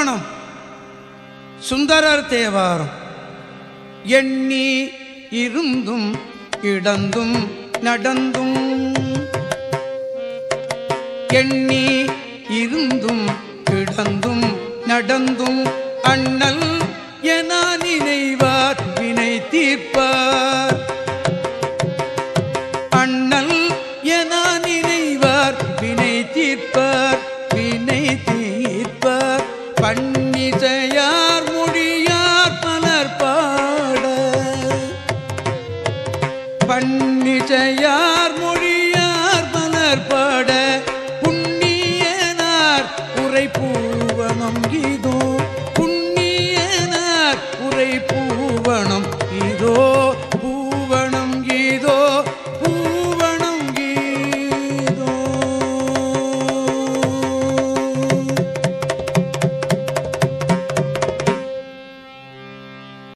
பூவனம் சுந்தரர் தேவாரம். எண்ணி இருந்தும் இடந்தும் நடந்தும். எண்ணி இருந்தும் இடந்தும் நடந்தும். அண்ணல் என நினைவார் வினை தீர்ப்பார். அண்ணல் என நினைவார் வினை தீர்ப்பார். பன்னிசையார் மொழியார் மலர்பட புண்ணியனார் உரை பூவனம் இதோ புண்ணியனார் உரை பூ